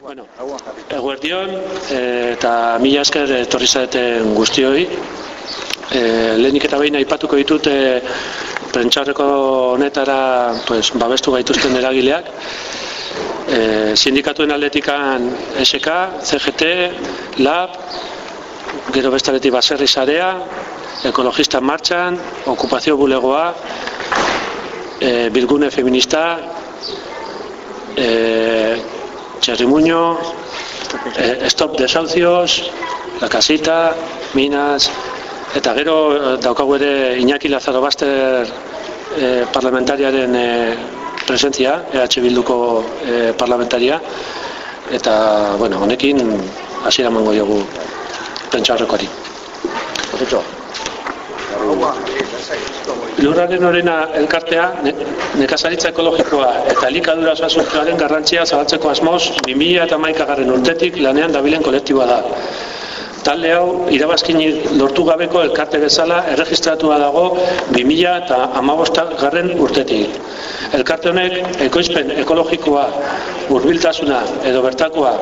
Bueno, eguerdion eh, eta mila esker etorri zareten guztioi. E, lehenik eta behin aipatuko ditut e, pentsarreko honetara pues, babestu gaituzten eragileak. E, sindikatuen aldetikan SK, CGT, LAB, gero bestaletik baserri zarea, ekologista martxan, okupazio bulegoa, e, bilgune feminista, e, Cherrimuño, eh, Stop Desahucios, La Casita, Minas, eta gero eh, daukagu ere Iñaki Lazaro Baster eh, parlamentariaren eh, presentzia, EH Bilduko eh, parlamentaria, eta, bueno, honekin hasiera mango diogu pentsarrekoari. Perfecto. Lurraren orena elkartea, nekazaritza ekologikoa eta elikadura osasuntuaren garrantzia zabaltzeko asmoz 2000 eta maikagarren urtetik lanean dabilen kolektiboa da. Talde hau, irabazkin lortu gabeko elkarte bezala erregistratua dago 2000 eta amabostak garren urtetik. Elkarte honek, ekoizpen ekologikoa, urbiltasuna edo bertakoa,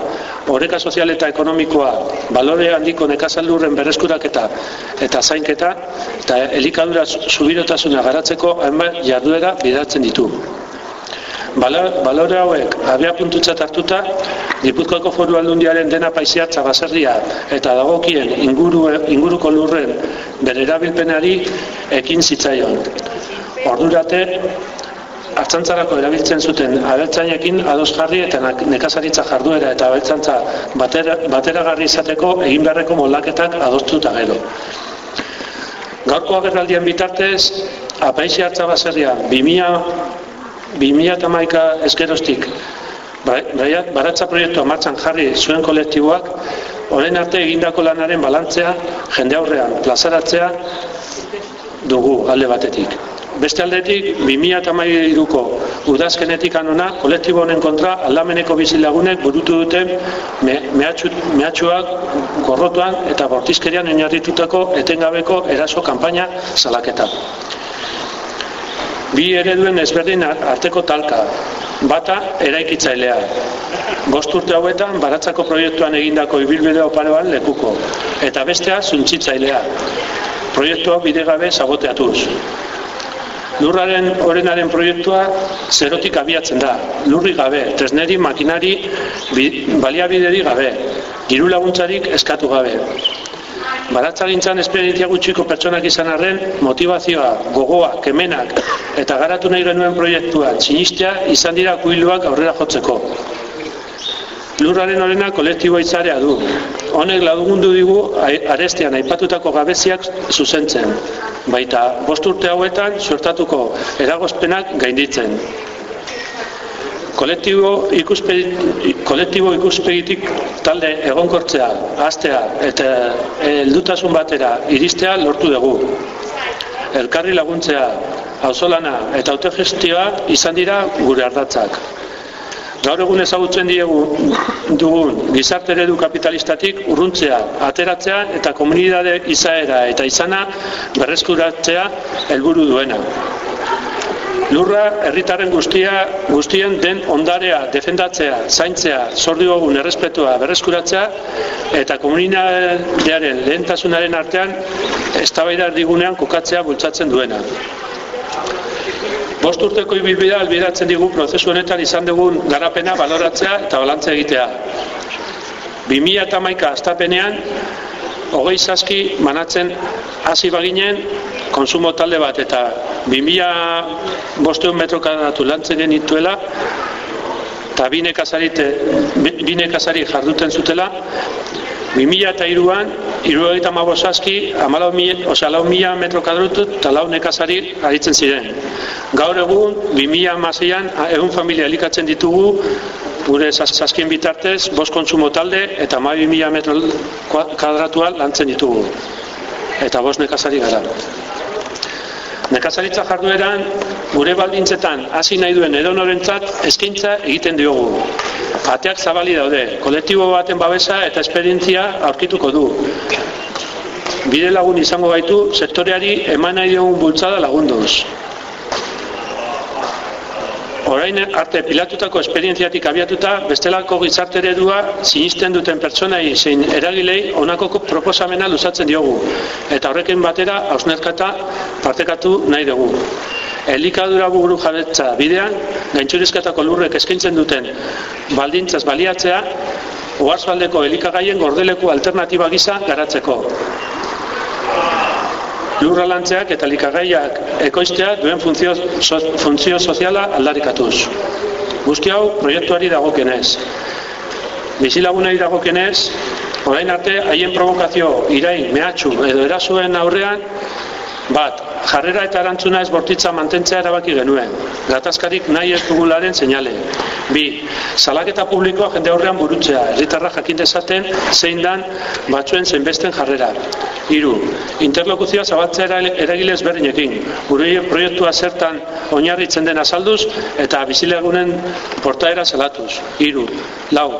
oreka sozial eta ekonomikoa, balore handiko nekazaldurren berreskuraketa eta zainketa, eta elikadura zubirotasuna garatzeko hainbat jarduera bidatzen ditu. Balore hauek abia puntutzat hartuta, Gipuzkoako foru aldundiaren dena paisiatza baserria eta dagokien inguru, inguruko lurren bere erabilpenari ekin zitzaion. Ordurate, hartzantzarako erabiltzen zuten abeltzainekin ados jarri eta nekazaritza jarduera eta abeltzantza batera, bateragarri izateko egin beharreko moldaketak adostuta gero. Gaurko agerraldien bitartez, apaixi hartza baserria 2000 eta maika eskerostik bai, bai, baratza proiektua martxan jarri zuen kolektiboak, horren arte egindako lanaren balantzea, jende aurrean, plazaratzea dugu alde batetik. Beste aldetik, 2000 eta mairuko udazkenetik anona, kolektibo honen kontra aldameneko bizilagunek burutu duten me, mehatxu, mehatxuak gorrotuan eta bortizkerian oinarritutako etengabeko eraso kanpaina salaketa. Bi ereduen ezberdin arteko talka, bata eraikitzailea. Bost urte hauetan, baratzako proiektuan egindako ibilbide oparoan lekuko, eta bestea zuntzitzailea. Proiektua bidegabe saboteatuz. Lurraren orenaren proiektua zerotik abiatzen da, lurri gabe, tresneri, makinari, baliabideri gabe, giru laguntzarik eskatu gabe. Baratzagintzan esperientzia gutxiko pertsonak izan arren, motivazioa, gogoa, kemenak eta garatu nahi genuen proiektua txinistea izan dira kuiluak aurrera jotzeko. Lurraren orena kolektiboa izarea du. Honek lagundu digu arestean aipatutako gabeziak zuzentzen. Baita, bost urte hauetan suertatuko eragozpenak gainditzen. Kolektibo, ikuspegi, kolektibo ikuspegitik talde egonkortzea, astea eta heldutasun batera iristea lortu dugu. Elkarri laguntzea, auzolana eta autogestioa izan dira gure ardatzak. Gaur egun ezagutzen diegu dugun gizarte eredu kapitalistatik urruntzea, ateratzea eta komunitate izaera eta izana berreskuratzea helburu duena. Lurra herritarren guztia guztien den ondarea defendatzea, zaintzea, zordiogun errespetua berreskuratzea eta komunitatearen lehentasunaren artean eztabaida digunean kokatzea bultzatzen duena. Bost urteko ibilbidea albiratzen digu prozesu honetan izan dugun garapena baloratzea eta balantzea egitea. 2000 eta maika astapenean, hogei zazki manatzen hasi baginen konsumo talde bat eta 2000 bosteun metro kadatu lantzen genituela eta bine kasari jarduten zutela 2000 eta iruan, iru eta mabosazki, amalau mila metro kadrutut eta lau nekazari aritzen ziren. Gaur egun, 2000 amaseian, egun familia elikatzen ditugu, gure zazkien bitartez, bost kontsumo talde eta ma 2000 metro kadratua lantzen ditugu. Eta bost nekazari gara. Nekazaritza jardueran, gure baldintzetan hasi nahi duen edonorentzat eskaintza egiten diogu. Ateak zabali daude, kolektibo baten babesa eta esperientzia aurkituko du. Bide lagun izango gaitu, sektoreari eman nahi diogun bultzada lagunduz. Orain arte pilatutako esperientziatik abiatuta, bestelako gizarte eredua sinisten duten pertsonai zein eragilei honako proposamena luzatzen diogu. Eta horrekin batera, hausnerkata partekatu nahi dugu. Elikadura buru jabetza bidean, gaintxurizkatako lurrek eskaintzen duten baldintzaz baliatzea, oarzbaldeko elikagaien gordeleku alternatiba gisa garatzeko lurralantzeak eta likagaiak ekoiztea duen funtzio, so, funtzio soziala aldarikatuz. Guzti hau proiektuari dagokenez. Bizilagunei dagokenez, orain arte haien provokazio irain, mehatxu edo erasuen aurrean, bat, jarrera eta erantzuna ez bortitza mantentzea erabaki genuen. Gatazkarik nahi ez dugularen seinale. Bi, salaketa publikoa jende aurrean burutzea, herritarra jakin dezaten zein dan batzuen zenbesten jarrera. Hiru, interlokuzioa zabaltzea eragilez berdinekin. Gure proiektua zertan oinarritzen den azalduz eta bizilegunen portaera zelatuz. Hiru, lau,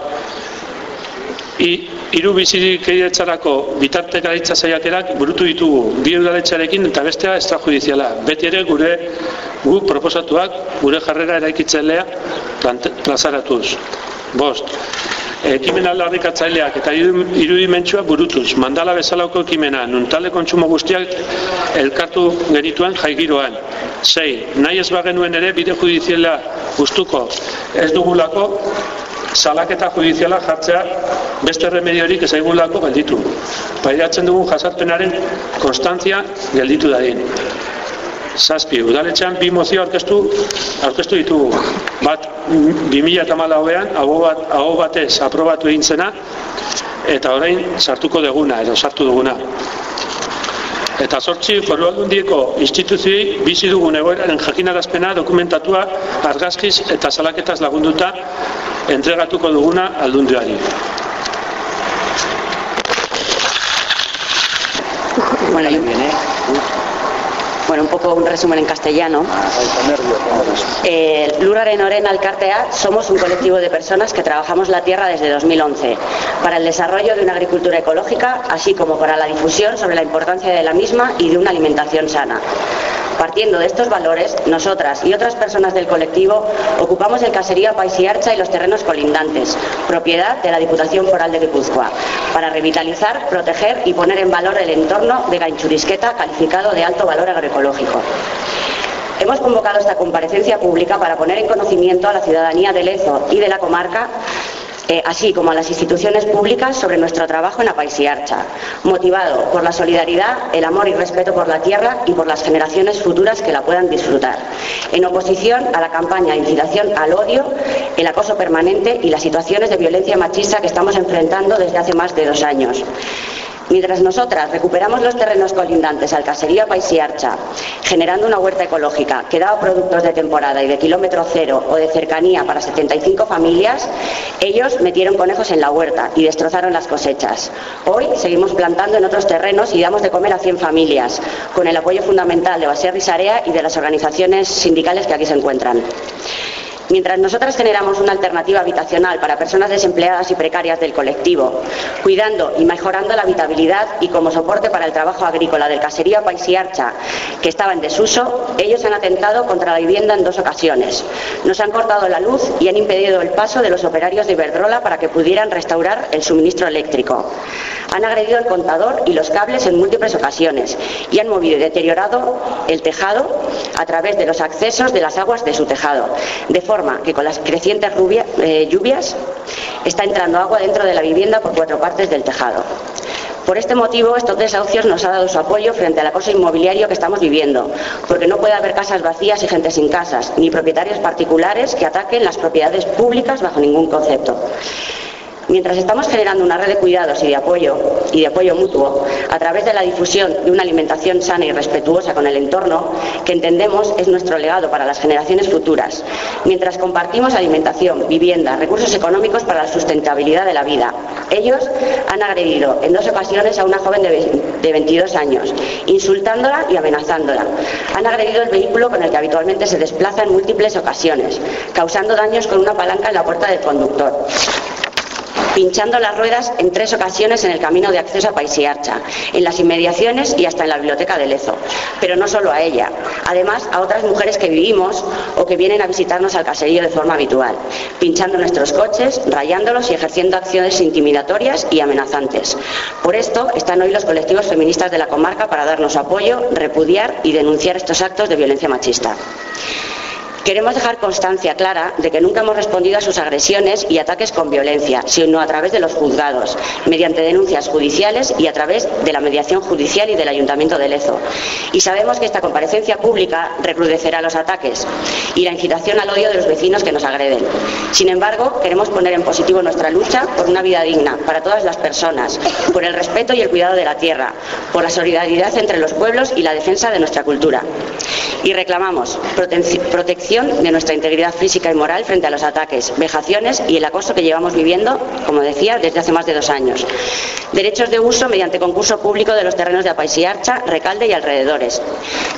I, iru bizirik egitzarako bitarte gaitza zaiakerak burutu ditugu, bi udaletxarekin eta bestea extrajudiziala. Beti ere gure gu proposatuak gure jarrera eraikitzelea plazaratuz. Bost, ekimen aldarrikatzaileak eta irudimentsua burutuz, mandala bezalako ekimena, nuntale kontsumo guztiak elkartu genituen jaigiroan. Sei, nahi ez bagenuen ere bide judiziala gustuko ez dugulako salaketa judiziala jartzea beste remediorik ezaigulako gelditu. Pairatzen dugun jasarpenaren konstantzia gelditu dadin. Zazpi, udaletxean bi mozio aurkeztu, aurkeztu ditugu. Bat, 2000 eta malauean, hau bat, batez aprobatu egin zena, eta orain sartuko deguna, edo sartu duguna. Eta sortzi foru aldundieko instituzioi bizi dugun egoeraren jakinarazpena dokumentatua argazkiz eta salaketaz lagunduta entregatuko duguna aldundiari. Bueno, Bueno, un poco un resumen en castellano. Eh, Luraren Oren Alcartea somos un colectivo de personas que trabajamos la tierra desde 2011 para el desarrollo de una agricultura ecológica, así como para la difusión sobre la importancia de la misma y de una alimentación sana. Partiendo de estos valores, nosotras y otras personas del colectivo ocupamos el caserío Paisiarcha y los terrenos colindantes, propiedad de la Diputación Foral de Guipúzcoa, para revitalizar, proteger y poner en valor el entorno de Ganchurisqueta calificado de alto valor agroecológico. Hemos convocado esta comparecencia pública para poner en conocimiento a la ciudadanía de Lezo y de la comarca eh, así como a las instituciones públicas sobre nuestro trabajo en Apaisiarcha, motivado por la solidaridad, el amor y respeto por la tierra y por las generaciones futuras que la puedan disfrutar, en oposición a la campaña de incitación al odio, el acoso permanente y las situaciones de violencia machista que estamos enfrentando desde hace más de dos años. Mientras nosotras recuperamos los terrenos colindantes al caserío Paisiarcha, generando una huerta ecológica que daba productos de temporada y de kilómetro cero o de cercanía para 75 familias, ellos metieron conejos en la huerta y destrozaron las cosechas. Hoy seguimos plantando en otros terrenos y damos de comer a 100 familias, con el apoyo fundamental de Baser Risarea y de las organizaciones sindicales que aquí se encuentran. Mientras nosotras generamos una alternativa habitacional para personas desempleadas y precarias del colectivo, cuidando y mejorando la habitabilidad y como soporte para el trabajo agrícola del caserío Paisiarcha, que estaba en desuso, ellos han atentado contra la vivienda en dos ocasiones. Nos han cortado la luz y han impedido el paso de los operarios de Iberdrola para que pudieran restaurar el suministro eléctrico. Han agredido el contador y los cables en múltiples ocasiones y han movido y deteriorado el tejado a través de los accesos de las aguas de su tejado, que con las crecientes eh, lluvias está entrando agua dentro de la vivienda por cuatro partes del tejado. Por este motivo, estos desahucios nos ha dado su apoyo frente al acoso inmobiliario que estamos viviendo, porque no puede haber casas vacías y gente sin casas, ni propietarios particulares que ataquen las propiedades públicas bajo ningún concepto. Mientras estamos generando una red de cuidados y de apoyo y de apoyo mutuo a través de la difusión de una alimentación sana y respetuosa con el entorno, que entendemos es nuestro legado para las generaciones futuras, mientras compartimos alimentación, vivienda, recursos económicos para la sustentabilidad de la vida. Ellos han agredido en dos ocasiones a una joven de 22 años, insultándola y amenazándola. Han agredido el vehículo con el que habitualmente se desplaza en múltiples ocasiones, causando daños con una palanca en la puerta del conductor. Pinchando las ruedas en tres ocasiones en el camino de acceso a Paisiarcha, en las inmediaciones y hasta en la biblioteca de Lezo. Pero no solo a ella, además a otras mujeres que vivimos o que vienen a visitarnos al caserío de forma habitual, pinchando nuestros coches, rayándolos y ejerciendo acciones intimidatorias y amenazantes. Por esto están hoy los colectivos feministas de la comarca para darnos apoyo, repudiar y denunciar estos actos de violencia machista. Queremos dejar constancia clara de que nunca hemos respondido a sus agresiones y ataques con violencia, sino a través de los juzgados, mediante denuncias judiciales y a través de la mediación judicial y del Ayuntamiento de Lezo. Y sabemos que esta comparecencia pública recrudecerá los ataques y la incitación al odio de los vecinos que nos agreden. Sin embargo, queremos poner en positivo nuestra lucha por una vida digna para todas las personas, por el respeto y el cuidado de la tierra, por la solidaridad entre los pueblos y la defensa de nuestra cultura. Y reclamamos protección de nuestra integridad física y moral frente a los ataques, vejaciones y el acoso que llevamos viviendo, como decía, desde hace más de dos años. Derechos de uso mediante concurso público de los terrenos de Apaisiarcha, Recalde y alrededores.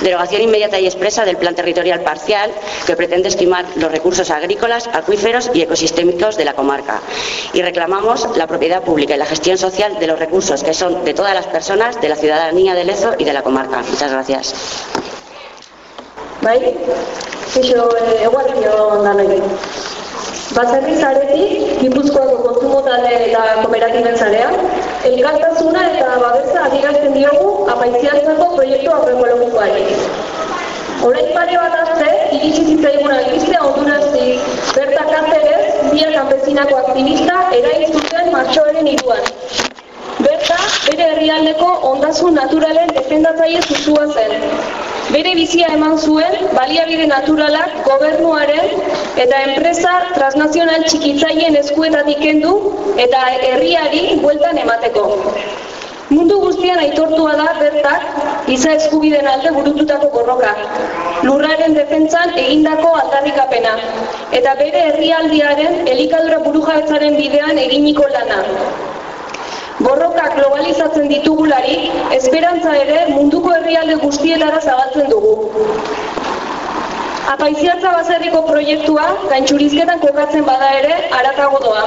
Derogación inmediata y expresa del plan territorial parcial que pretende estimar los recursos agrícolas, acuíferos y ecosistémicos de la comarca. Y reclamamos la propiedad pública y la gestión social de los recursos que son de todas las personas, de la ciudadanía de Lezo y de la comarca. Muchas gracias. Eixo, egualio danoi. Baserri zaretik, Gipuzkoako konsumo talde eta kooperatiben zarea, elkartasuna eta babesa adierazten diogu apaiziatzako proiektu agroekologikoari. Horein pare bat azte, iritsi zitzaiguna albistea ondurazi, berta Cáceres, bia kanpezinako aktivista, erain zuten martxoaren iruan. Berta, bere herrialdeko ondasun naturalen defendatzaile zuzua zen, bere bizia eman zuen baliabide naturalak gobernuaren eta enpresa transnazional txikitzaileen eskuetatik kendu eta herriari bueltan emateko. Mundu guztian aitortua da bertak giza eskubiden alde burututako borroka. Lurraren defentsan egindako aldarrikapena eta bere herrialdiaren elikadura burujabetzaren bidean eginiko lana. Borroka globalizatzen ditugulari, esperantza ere munduko herrialde guztietara zabaltzen dugu. Apaiziatza baserriko proiektua gaintxurizketan kokatzen bada ere aratago doa.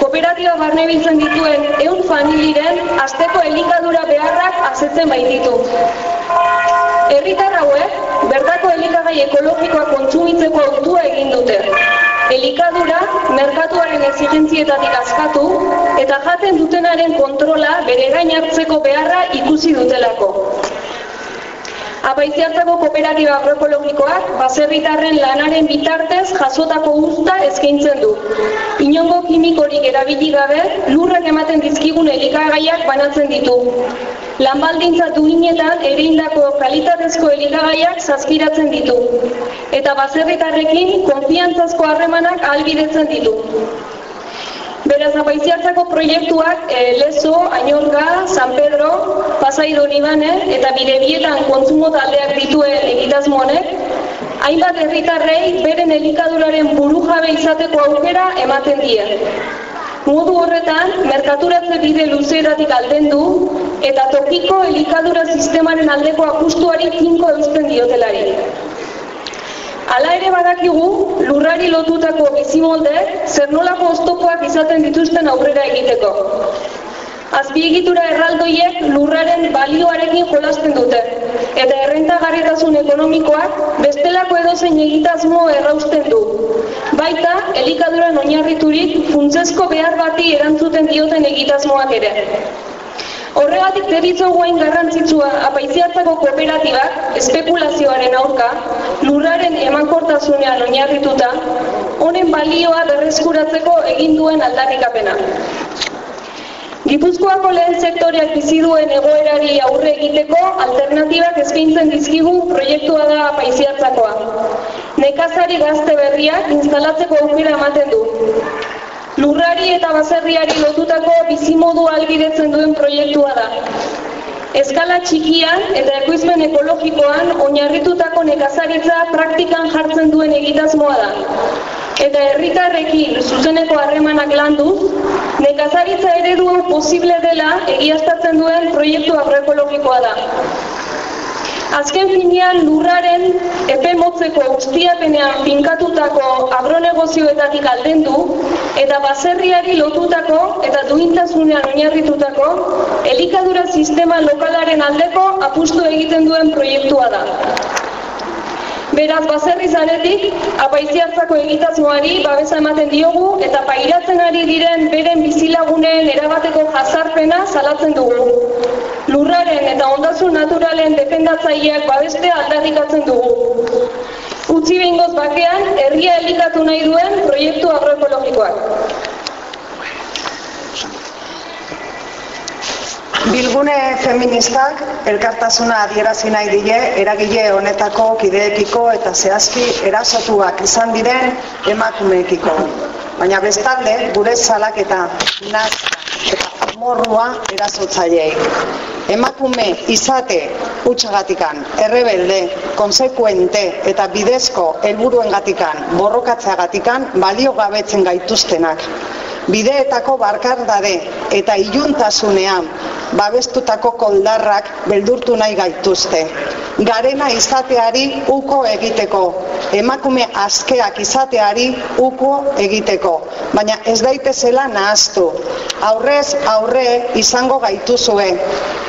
Kooperatiba barne biltzen dituen eun familiren asteko elikadura beharrak azetzen baititu. Herritar hauek, bertako elikagai ekologikoa kontsumitzeko autua egin dute elikadura merkatuaren exigentzietatik askatu eta jaten dutenaren kontrola bere gain hartzeko beharra ikusi dutelako. Apaiziartzako kooperatiba agroekologikoak baserritarren lanaren bitartez jasotako uzta eskaintzen du. Inongo kimikorik erabili gabe lurrak ematen dizkigun elikagaiak banatzen ditu. Lanbaldintza duinetan ereindako kalitatezko elikagaiak zazkiratzen ditu. Eta baserritarrekin konfiantzazko harremanak albidetzen ditu. Beraz, apaiziartzako proiektuak e, Lezo, Añorga, San Pedro, Pasai Donibane eta Bidebietan kontsumo taldeak dituen egitazmonek, hainbat herritarrei beren elikaduraren buru jabe izateko aukera ematen die. Modu horretan, merkaturatze bide luzeetatik alden du eta tokiko elikadura sistemaren aldeko akustuari tinko eusten diotelari. Hala ere badakigu, lurrari lotutako bizimolde, zer nolako oztopoak izaten dituzten aurrera egiteko. Azpiegitura erraldoiek lurraren balioarekin jolasten dute, eta errentagarritasun ekonomikoak bestelako edozein egitazmo errausten du. Baita, elikaduran oinarriturik funtsezko behar bati erantzuten dioten egitazmoak ere. Horregatik deritzo guain garrantzitsua apaiziatzako kooperatibak espekulazioaren aurka, lurraren emankortasunean oinarrituta, honen balioa berreskuratzeko egin duen aldarrikapena. Gipuzkoako lehen sektoreak bizi duen egoerari aurre egiteko alternatibak eskaintzen dizkigu proiektua da apaiziatzakoa. Nekazari gazte berriak instalatzeko aukera ematen du. Lurrari eta baserriari lotutako bizimodu albidetzen duen proiektua da. Eskala txikian eta ekoizmen ekologikoan oinarritutako nekazaritza praktikan jartzen duen egitasmoa da eta herritarrekin zuzeneko harremanak landu, nekazaritza eredua posible dela egiaztatzen duen proiektu agroekologikoa da. Azken finean lurraren epe motzeko ustiapenean finkatutako agronegozioetatik aldendu eta baserriari lotutako eta duintasunean oinarritutako elikadura sistema lokalaren aldeko apustu egiten duen proiektua da. Beraz, baserri zaretik, apaiziartzako egitasmoari babesa ematen diogu eta pairatzen ari diren beren bizilagunen erabateko jazarpena salatzen dugu. Lurraren eta ondasun naturalen defendatzaileak babeste aldarrikatzen dugu. Utzi behingoz bakean, herria elikatu nahi duen proiektu agroekologikoak. Bilgune feministak elkartasuna adierazi nahi die eragile honetako kideekiko eta zehazki erasotuak izan diren emakumeekiko. Baina bestalde gure salaketa naz eta amorrua erasotzaileei. Emakume izate utxagatikan, errebelde, konsekuente eta bidezko helburuengatikan borrokatzeagatikan balio gabetzen gaituztenak. Bideetako barkardade eta iluntasunean babestutako koldarrak beldurtu nahi gaituzte. Garena izateari uko egiteko, emakume askeak izateari uko egiteko, baina ez daitezela nahaztu. Aurrez aurre izango gaituzue.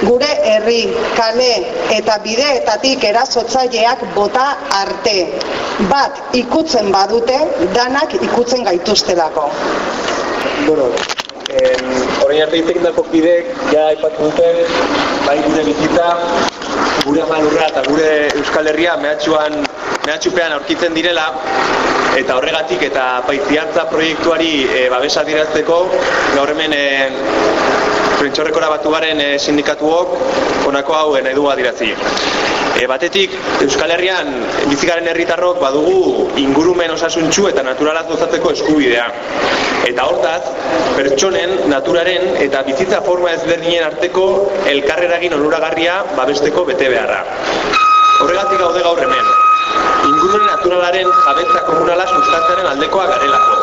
Gure herri, kale eta bideetatik erasotzaileak bota arte. Bat ikutzen badute, danak ikutzen gaituztelako. Bueno, Horein arte itekindako kideek, ja aipatu dute, bai gure bizitza, gure amalurra eta gure Euskal Herria mehatxuan, mehatxupean aurkitzen direla, eta horregatik eta paitziartza proiektuari e, babesa dirazteko, gaur hemen e, prentxorrekora batu garen e, sindikatuok, honako hauen edua dirazi. E, batetik, Euskal Herrian bizikaren herritarrok badugu ingurumen osasuntxu eta naturalaz gozatzeko eskubidea. Eta hortaz, pertsonen, naturaren eta bizitza forma ezberdinen arteko elkarreragin onuragarria babesteko bete beharra. Horregatik gaude gaur hemen. Ingurumen naturalaren jabetza komunala sustatzearen aldekoa garelako.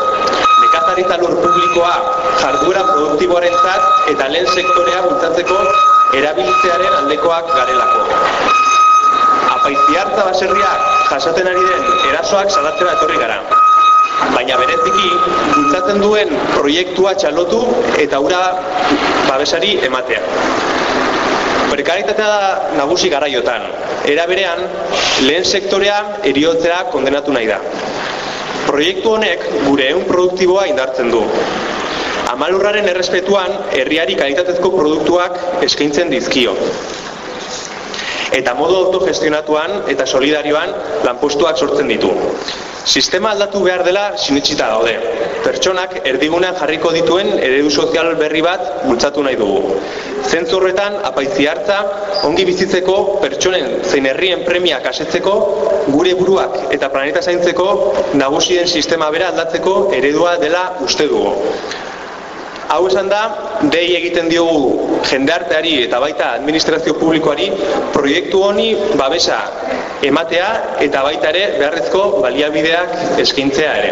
Nekazaritza lur publikoa jarduera produktiboaren zat eta lehen sektorea bultzatzeko erabiltzearen aldekoak garelako apaiziartza baserriak jasaten ari den erasoak salatzera etorri gara. Baina bereziki, bultzatzen duen proiektua txalotu eta ura babesari ematea. Prekaritatea da nagusi garaiotan. Era berean, lehen sektorea eriotzera kondenatu nahi da. Proiektu honek gure egun produktiboa indartzen du. Amalurraren errespetuan, herriari kalitatezko produktuak eskaintzen dizkio eta modu autogestionatuan eta solidarioan lanpostuak sortzen ditu. Sistema aldatu behar dela sinitsita daude. Pertsonak erdigunean jarriko dituen eredu sozial berri bat bultzatu nahi dugu. Zentzu horretan apaizi hartza ongi bizitzeko pertsonen zein herrien premia kasetzeko gure buruak eta planeta zaintzeko nagusien sistema bera aldatzeko eredua dela uste dugu. Hau esan da, dei egiten diogu jendearteari eta baita administrazio publikoari proiektu honi babesa ematea eta baita ere beharrezko baliabideak eskintzea ere.